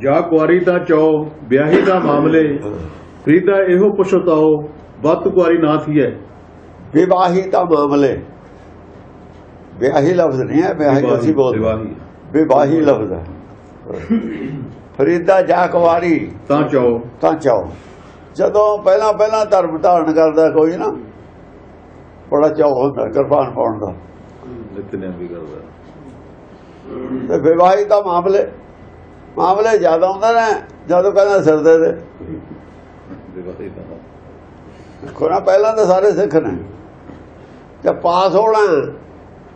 ਜਾ ਕੁਆਰੀ ਤਾਂ ਚੋ ਵਿਆਹੀ ਦਾ ਮਾਮਲੇ। ਫਰੀਦਾ ਇਹੋ ਪੁੱਛਤਾਓ ਵੱਤ ਕੁਆਰੀ ਨਾ ਥੀਐ। ਵਿਵਾਹੀ ਦਾ ਮਾਮਲੇ। ਵਿਆਹੀ ਲਫ਼ਜ਼ ਨਹੀਂ ਹੈ ਵਿਆਹੀ ਅਸੀਂ ਬੋਲਦੇ। ਵਿਵਾਹੀ ਲਫ਼ਜ਼ ਹੈ ਫਰੀਦਾ ਜਾ ਕੁਵਾਰੀ ਤਾਂ ਚੋ ਤਾਂ ਚਾਓ। ਜਦੋਂ ਪਹਿਲਾਂ ਪਹਿਲਾਂ ਧਰਮ ਧਾਰਨ ਕਰਦਾ ਕੋਈ ਨਾ ਬੜਾ ਚਾਅ ਹੁੰਦਾ ਕਿਰਪਾਨ ਪਾਉਣ ਦਾ। ਨਿਤਨੇਮ ਵੀ ਕਰਦਾ। ਤੇ ਵਿਵਾਹੀ ਦਾ ਮਾਮਲੇ। ਮਾਮਲੇ ਜ਼ਿਆਦਾ ਹੁੰਦੇ ਨੇ, ਜਦੋਂ ਕਹਿੰਦਾ ਸਿਰ ਦੇ ਵਿਵਾਹੀ ਦਾ ਦੇਖੋ ਨਾ ਪਹਿਲਾਂ ਤਾਂ ਸਾਰੇ ਸਿੱਖ ਨੇ। ਜੇ ਪਾਸ ਹੋਣਾ,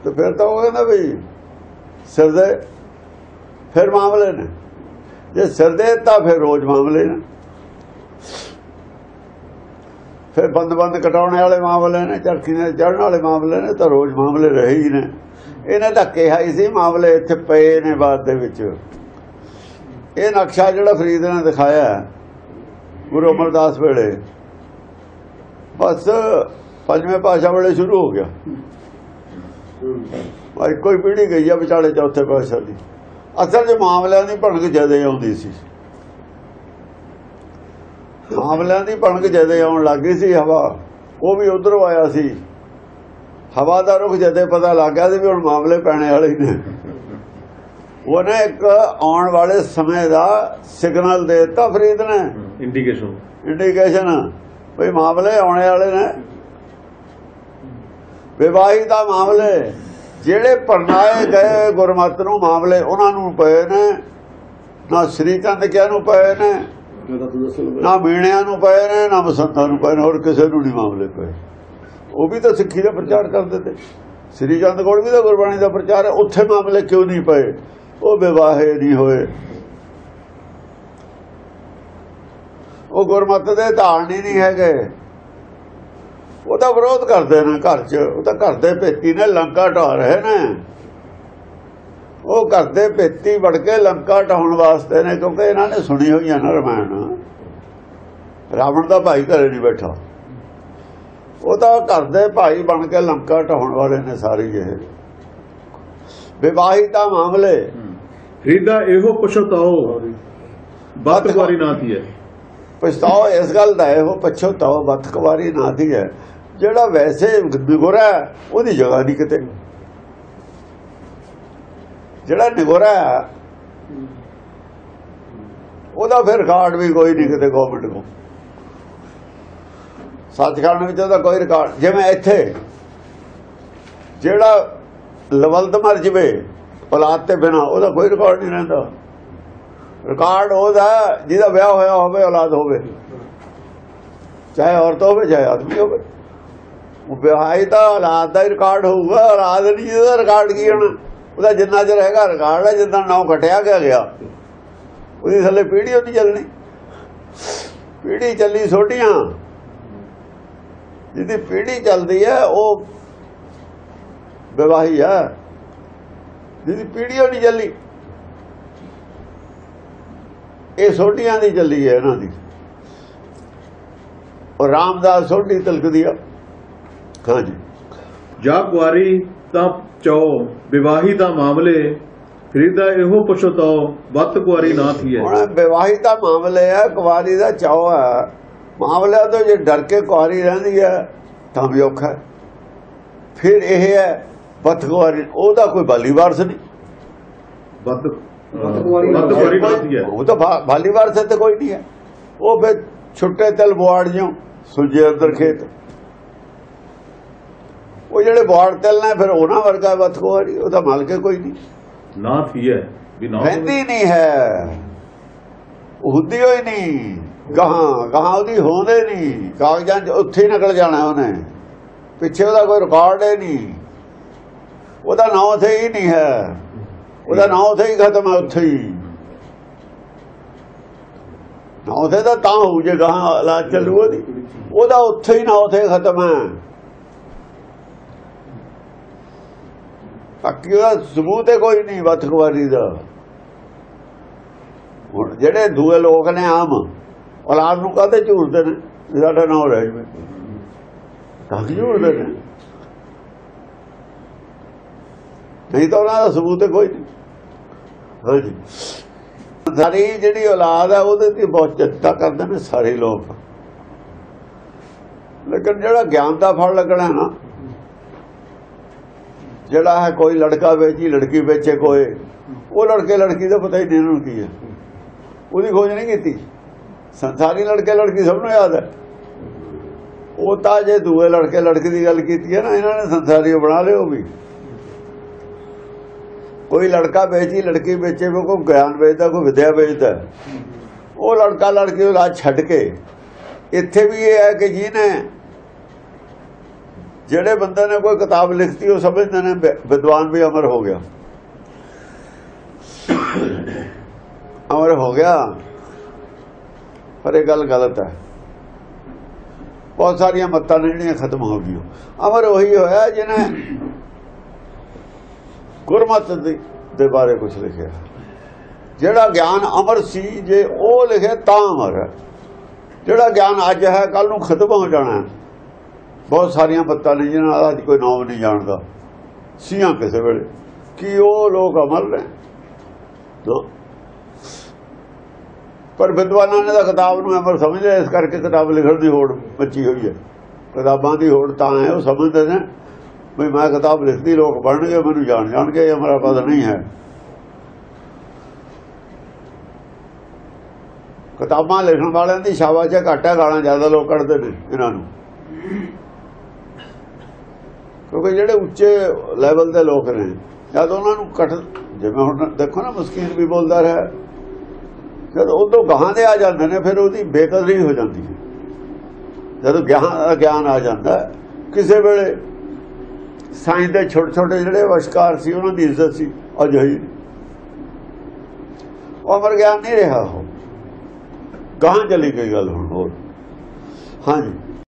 ਤੇ ਫਿਰ ਤਾਂ ਉਹ ਕਹਿੰਦਾ ਵੀ ਸਿਰਦੇ ਫਿਰ ਮਾਮਲੇ ਨੇ। ਜੇ ਸਿਰ ਦੇ, ਤਾਂ ਫਿਰ ਰੋਜ਼ ਮਾਮਲੇ ਨੇ। ਫਿਰ ਬੰਦ ਬੰਦ ਕਟਾਉਣ ਵਾਲੇ ਮਾਮਲੇ ਨੇ, ਚਰਖੀ ਨੇ ਚੜਨ ਵਾਲੇ ਮਾਮਲੇ ਨੇ, ਤਾਂ ਰੋਜ਼ ਮਾਮਲੇ ਰਹੇ ਹੀ ਨੇ। ਇਹਨੇ ਤਾਂ ਕਿਹਾ ਹੀ ਸੀ, ਮਾਮਲੇ ਇੱਥੇ ਪਏ ਨੇ ਬਾਅਦ ਦੇ ਵਿੱਚ। ਇਹ ਨਕਸ਼ਾ ਜਿਹੜਾ ਫਰੀਦ ਨੇ ਦਿਖਾਇਆ ਗੁਰੂ ਅਮਰਦਾਸ ਵੇਲੇ, ਬਸ ਪੰਜਵੇਂ ਪਾਸ਼ਾ ਵੇਲੇ ਸ਼ੁਰੂ ਹੋ ਗਿਆ। ਭਾਈ, ਕੋਈ ਪੀੜੀ ਗਈ ਆ ਵਿਚਾਲੇ ਚੌਥੇ ਪਾਸ਼ਾ ਦੀ। ਅਸਲ 'ਚ ਮਾਮਲਿਆਂ ਦੀ ਭਣਕ ਜਦੇ ਆਉਂਦੀ ਸੀ। ਮਾਮਲਿਆਂ ਦੀ ਭਣਕ ਜਦੇ ਆਉਣ ਲੱਗੀ ਸੀ, ਹਵਾ। ਉਹ ਵੀ ਉਧਰੋਂ ਆਇਆ ਸੀ। ਹਵਾ ਦਾ ਰੁਖ ਜਦੇ ਪਤਾ ਲੱਗ ਗਿਆ ਸੀ ਵੀ ਹੁਣ ਮਾਮਲੇ ਪੈਣੇ ਵਾਲੇ ਹੀ ਨੇ। ਉਹਨੇ ਇੱਕ ਆਉਣ ਵਾਲੇ ਸਮੇਂ ਦਾ ਸਿਗਨਲ ਦੇ ਦਿੱਤਾ ਫਰੀਦ ਨੇ। ਇੰਡੀਕੇਸ਼ਨ ਇੰਡੀਕੇਸ਼ਨ ਵੀ ਮਾਮਲੇ ਆਉਣੇ ਵਾਲੇ ਨੇ। ਵਿਵਾਹੀ ਦਾ ਮਾਮਲੇ। ਜਿਹੜੇ ਪਰਨਾਏ ਗਏ ਗੁਰਮਤ ਨੂੰ ਮਾਮਲੇ ਉਹਨਾਂ ਨੂੰ ਪਏ ਨੇ। ਨਾ ਸ੍ਰੀ ਚੰਦ ਕਿਆ ਨੂੰ ਪਏ ਨੇ। ਨਾ ਮੀਣਿਆਂ ਨੂੰ ਪਏ ਨੇ ਨਾ ਮਸੰਤਾਂ ਨੂੰ ਪਏ ਨੇ ਹੋਰ ਕਿਸੇ ਨੂੰ ਨਹੀਂ ਮਾਮਲੇ ਪਏ। ਉਹ ਵੀ ਤਾਂ ਸਿੱਖੀ ਦਾ ਪ੍ਰਚਾਰ ਕਰਦੇ ਤੇ ਸ੍ਰੀ ਚੰਦ ਕੋਲ ਵੀ ਤਾਂ ਗੁਰਬਾਣੀ ਦਾ ਪ੍ਰਚਾਰ ਹੈ ਉੱਥੇ ਮਾਮਲੇ ਕਿਉਂ ਨਹੀਂ ਪਏ? ਉਹ ਵਿਵਾਹੇ ਨਹੀਂ ਹੋਏ। ਉਹ ਗੁਰਮਤ ਦੇ ਧਾਰਨੀ ਨਹੀਂ ਹੈਗੇ। ਉਹਦਾ ਵਿਰੋਧ ਕਰਦੇ ਨੇ ਘਰ 'ਚ। ਉਹ ਤਾਂ ਘਰ ਦੇ ਭੇਤੀ ਨੇ ਲੰਕਾ ਢਾ ਰਹੇ ਨੇ। ਉਹ ਘਰ ਦੇ ਭੇਤੀ ਵੜ ਕੇ ਲੰਕਾ ਢਾਉਣ ਵਾਸਤੇ ਨੇ ਕਿਉਂਕਿ ਇਹਨਾਂ ਨੇ ਸੁਣੀ ਹੋਈ ਹੈ ਨਾ ਰਮਾਇਣ। ਰਾਵਣ ਦਾ ਭਾਈ ਘਰੇ ਨਹੀਂ ਬੈਠਾ। ਉਹ ਤਾਂ ਘਰ ਦੇ ਭਾਈ ਬਣ ਕੇ ਲੰਕਾ ਢਾਉਣ ਵਾਲੇ ਨੇ ਸਾਰੇ ਇਹ। ਵਿਵਾਹਿਤਾ ਮਾਮਲੇ। ਫਰੀਦਾ ਇਹੋ ਪੁੱਛਤਾਓ ਵੱਤ ਕੁਆਰੀ ਨਾ ਥੀਐ ਪਛਤਾਓ ਇਸ ਗੱਲ ਦਾ ਹੈ ਉਹ ਪਛਤਾਓ ਬਤਕਵਾਰੀ ਨਾ ਦੀ ਹੈ। ਜਿਹੜਾ ਵੈਸੇ ਨਿਗੋਰਾ ਹੈ, ਉਹਦੀ ਜਗ੍ਹਾ ਨਹੀਂ ਕਿਤੇ। ਜਿਹੜਾ ਨਿਗੋਰਾ ਹੈ, ਉਹਦਾ ਫਿਰ ਰਿਕਾਰਡ ਵੀ ਕੋਈ ਨਹੀਂ ਕਿਤੇ ਗਵਰਨਮੈਂਟ ਕੋ ਸੱਚਖੰਡ ਵਿੱਚ ਉਹਦਾ ਕੋਈ ਰਿਕਾਰਡ ਜਿਵੇਂ ਇੱਥੇ। ਜਿਹੜਾ ਲਵਲਦ ਮਰ ਜਵੇ ਔਲਾਦ ਤੇ ਬਿਨਾ, ਉਹਦਾ ਕੋਈ ਰਿਕਾਰਡ ਨਹੀਂ ਰਹਿੰਦਾ। ਰਿਕਾਰਡ ਉਹਦਾ, ਜਿਹਦਾ ਵਿਆਹ ਹੋਇਆ ਹੋਵੇ, ਔਲਾਦ ਹੋਵੇ। ਚਾਹੇ ਔਰਤ ਹੋਵੇ, ਚਾਹੇ ਆਦਮੀ ਹੋਵੇ। ਉਹ ਵਿਆਹੀ ਤਾਂ ਔਲਾਦ ਦਾ ਰਿਕਾਰਡ ਹੋਊਗਾ, ਔਲਾਦ ਨਹੀਂ ਜਿਹਦਾ ਰਿਕਾਰਡ ਕੀ ਹੋਣਾ? ਉਹਦਾ ਜਿੰਨਾ ਚਿਰ ਹੈਗਾ ਰਿਕਾਰਡ ਹੈ, ਜਿੰਨਾ ਨਾਮ ਘਟਿਆ ਗਿਆ ਗਿਆ। ਉਹਦੀ ਥੱਲੇ ਪੀੜ੍ਹੀ ਨਹੀਂ ਚੱਲਣੀ। ਪੀੜੀ ਚੱਲੀ ਛੋਟੀਆਂ। ਜਿਹਦੀ ਪੀੜੀ ਚੱਲਦੀ ਹੈ, ਉਹ ਵਿਵਾਹੀ ਹੈ। ਜਿਹਦੀ ਉਹ ਨਹੀਂ ਚੱਲੀ। ਇਹ ਸੋਢੀਆਂ ਦੀ ਚੱਲੀ ਹੈ ਇਹਨਾਂ ਦੀ। ਉਹ ਰਾਮਦਾਸ ਸੋਢੀ ਤਲਕਦੀ ਆ। ਹਾਂਜੀ ਜਾ। ਕੁਆਰੀ ਤਾਂ ਚੋ ਵਿਵਾਹੀ ਦਾ ਮਾਮਲੇ ਫਰੀਦਾ ਇਹੋ ਪੁੱਛਤਾਓ ਵੱਤ ਕੁਆਰੀ ਨਾ ਥੀਐ। ਹੁਣ ਵਿਵਾਹਿਤ ਦਾ ਮਾਮਲੇ ਹੈ ਕੁਵਾਰੀ ਦਾ ਚਾਅ ਹੈ ਮਾਮਲਿਆਂ ਤੋਂ ਜੇ ਡਰ ਕੇ ਕੁਆਰੀ ਰਹਿੰਦੀ ਹੈ ਤਾਂ ਵੀ ਔਖਾ। ਫਿਰ ਇਹ ਹੈ ਕੁਆਰੀ ਉਹਦਾ ਕੋਈ ਬਾਲੀ ਵਾਰਸ ਨਹੀਂ। ਥੀਐ ਉਹ ਤਾਂ ਬਾਲੀ ਵਾਰਸ ਤੇ ਕੋਈ ਨਹੀਂ ਹੈ। ਉਹ ਫਿਰ ਛੁੱਟੇ ਤਲ ਬੁਆੜ ਜਿਉ ਸੁਜੇ ਅੰਦਰ ਖੇਤ। ਉਹ ਜਿਹੜੇ ਬੁਆੜ ਤਲ ਨੇ ਫਿਰ ਉਹਨਾਂ ਵਰਗਾ ਵੱਤ ਕੁਆਰੀ ਉਹਦਾ ਮਾਲਕ ਕੋਈ ਨਹੀਂ। ਨਾ ਨਾ ਹੋਵੇ। ਰਹਿੰਦੀ ਨਹੀਂ ਹੈ। ਹੁੰਦੀ ਹੋਈ ਨਹੀਂ। ਗਾਹਾਂ ਗਾਹਾਂ ਉਹਦੀ ਹੋਂਦੇ ਨਹੀਂ। ਕਾਗਜ਼ਾਂ 'ਚ ਉੱਥੇ ਹੀ ਨਿਕਲ ਜਾਣਾ ਉਹਨੇ। ਪਿੱਛੇ ਉਹਦਾ ਕੋਈ ਰਿਕਾਰਡ ਹੀ ਨਹੀਂ। ਉਹਦਾ ਨਾਂ ਉੱਥੇ ਹੀ ਨਹੀਂ ਹੈ। ਉਹਦਾ ਨਾਂ ਉੱਥੇ ਹੀ ਖਤਮ ਹੈ ਉੱਥੇ ਹੀ। ਨਾਂ ਉੱਥੇ ਤਾਂ ਤਾਂ ਹੋਊ ਜੇ ਗਾਹਾਂ ਲਾ ਚੱਲੂ ਉਹਦੀ। ਉਹਦਾ ਉੱਥੇ ਹੀ ਨਾਂ ਉੱਥੇ ਖਤਮ ਹੈ। ਬਾਕੀ ਉਹਦਾ ਸਬੂਤ ਹੈ ਕੋਈ ਨਹੀਂ ਬਤਖਵਾਰੀ ਦਾ। ਹੁਣ ਜਿਹੜੇ ਦੂਏ ਲੋਕ ਨੇ ਆਮ, ਔਲਾਦ ਨੂੰ ਕਾਹਦੇ ਝੂਰਦੇ ਨੇ? ਸਾਡਾ ਨਾਮ ਰਹਿ ਜਵੇ। ਤਾਂ ਕਿ ਨੇ? ਨਹੀਂ ਤਾਂ ਉਹਨਾਂ ਦਾ ਸਬੂਤ ਹੈ ਕੋਈ ਨਹੀਂ। ਹਾਂਜੀ। ਸਾਰੀ ਜਿਹੜੀ ਔਲਾਦ ਹੈ ਉਹਦੇ ਤੇ ਬਹੁਤ ਚਿੰਤਾ ਕਰਦੇ ਨੇ ਸਾਰੇ ਲੋਕ। ਲੇਕਿਨ ਜਿਹੜਾ ਗਿਆਨ ਦਾ ਫਲ ਲੱਗਣਾ ਨਾ, ਜਿਹੜਾ ਹੈ ਕੋਈ ਲੜਕਾ ਵੇਚੀ, ਲੜਕੀ ਵੇਚੇ ਕੋਈ, ਉਹ ਲੜਕੇ ਲੜਕੀ ਦਾ ਪਤਾ ਹੀ ਨਹੀਂ ਇਹਨਾਂ ਨੂੰ ਕੀ ਹੈ। ਉਹਦੀ ਖੋਜ ਨਹੀਂ ਕੀਤੀ। ਸੰਸਾਰੀ ਲੜਕੇ ਲੜਕੀ ਸਭ ਨੂੰ ਯਾਦ ਹੈ। ਉਹ ਤਾਂ ਜੇ ਦੂਏ ਲੜਕੇ ਲੜਕੀ ਦੀ ਗੱਲ ਕੀਤੀ ਹੈ ਨਾ, ਇਹਨਾਂ ਨੇ ਸੰਸਾਰੀ ਬਣਾ ਲਿਓ ਵੀ। ਕੋਈ ਲੜਕਾ ਵੇਚੀ, ਲੜਕੀ ਵੇਚੇ ਉਹ ਕੋਈ ਗਿਆਨ ਵੇਚਦਾ, ਕੋਈ ਵਿਦਿਆ ਵੇਚਦਾ। ਉਹ ਲੜਕਾ ਲੜਕੀ ਔਲਾਦ ਛੱਡ ਕੇ ਇੱਥੇ ਵੀ ਇਹ ਹੈ ਕਿ ਜਿਹਨੇ ਜਿਹੜੇ ਬੰਦੇ ਨੇ ਕੋਈ ਕਿਤਾਬ ਲਿਖਤੀ, ਉਹ ਸਮਝਦੇ ਨੇ, ਵਿ- ਵਿਦਵਾਨ ਵੀ ਅਮਰ ਹੋ ਗਿਆ। ਅਮਰ ਹੋ ਗਿਆ, ਪਰ ਇਹ ਗੱਲ ਗਲਤ ਹੈ। ਬਹੁਤ ਸਾਰੀਆਂ ਮੱਤਾਂ ਨੇ ਜਿਹੜੀਆਂ ਖਤਮ ਹੋ ਗਈਆਂ। ਅਮਰ ਉਹੀ ਹੋਇਆ ਜਿਹਨੇ ਗੁਰਮਤ ਦੇ- ਬਾਰੇ ਕੁਝ ਲਿਖਿਆ। ਜਿਹੜਾ ਗਿਆਨ ਅਮਰ ਸੀ, ਜੇ ਉਹ ਲਿਖੇ ਤਾਂ ਅਮਰ ਹੈ। ਜਿਹੜਾ ਗਿਆਨ ਅੱਜ ਹੈ ਕੱਲ ਨੂੰ ਖਤਮ ਹੋ ਜਾਣਾ ਬਹੁਤ ਸਾਰੀਆਂ ਬੱਤਾਂ ਨੇ ਜਿਹਨਾਂ ਦਾ ਅੱਜ ਕੋਈ ਨਾਮ ਨਹੀਂ ਜਾਣਦਾ। ਸੀਆਂ ਕਿਸੇ ਵੇਲੇ। ਕਿ ਉਹ ਲੋਕ ਅਮਰ ਨੇ? ਪਰ ਵਿਦਵਾਨਾਂ ਨੇ ਤਾਂ ਕਿਤਾਬ ਨੂੰ ਅਮਰ ਸਮਝਿਆ ਇਸ ਕਰਕੇ ਕਿਤਾਬ ਲਿਖਣ ਦੀ ਹੋੜ ਮੱਚੀ ਹੋਈ ਹੈ। ਕਿਤਾਬਾਂ ਦੀ ਹੋੜ ਤਾਂ ਹੈ, ਉਹ ਸਮਝਦੇ ਨੇ। ਵੀ ਮੈਂ ਕਿਤਾਬ ਲਿਖਦੀ ਲੋਕ ਪੜਨਗੇ ਮੈਨੂੰ ਜਾਣ ਜਾਣਗੇ, ਇਹ ਮੇਰਾ ਪਦ ਨਹੀਂ ਹੈ। ਕਿਤਾਬਾਂ ਲਿਖਣ ਵਾਲਿਆਂ ਦੀ ਸ਼ਾਬਾਸ਼ ਹੈ, ਘੱਟ ਹੈ ਗਾਲਾਂ ਜ਼ਿਆਦਾ ਲੋਕ ਕੱਢਦੇ ਨੇ ਇਹਨਾਂ ਨੂੰ। ਕਿਉਂਕਿ ਜਿਹੜੇ ਉੱਚੇ ਲੈਵਲ ਦੇ ਲੋਕ ਨੇ, ਜਦ ਉਹਨਾਂ ਨੂੰ ਕੱਟ ਜਿਵੇਂ ਹੁਣ ਦੇਖੋ ਨਾ, ਮਸਕੀਨ ਵੀ ਬੋਲਦਾ ਰਿਹਾ। ਜਦ ਉਦੋਂ ਗਾਹਾਂ ਦੇ ਆ ਜਾਂਦੇ ਨੇ, ਫਿਰ ਉਹਦੀ ਬੇਕਦਰੀ ਹੋ ਜਾਂਦੀ ਹੈ। ਜਦੋਂ ਗਿਆਨ ਗਿਆਨ ਆ ਜਾਂਦਾ ਕਿਸੇ ਵੇਲੇ ਸਾਇੰਸ ਦੇ ਛੋਟੇ ਛੋਟੇ ਜਿਹੜੇ ਅਵਿਸ਼ਕਾਰ ਸੀ, ਉਹਨਾਂ ਦੀ ਇੱਜ਼ਤ ਸੀ ਅੱਜ ਹੋਈ ਉਹ ਅਮਰ ਗਿਆਨ ਨਹੀਂ ਰਿਹਾ ਉਹ। ਗਾਹਾਂ ਚਲੀ ਗਈ ਗੱਲ ਹੁਣ ਹੋਰ। ਹਾਂਜੀ।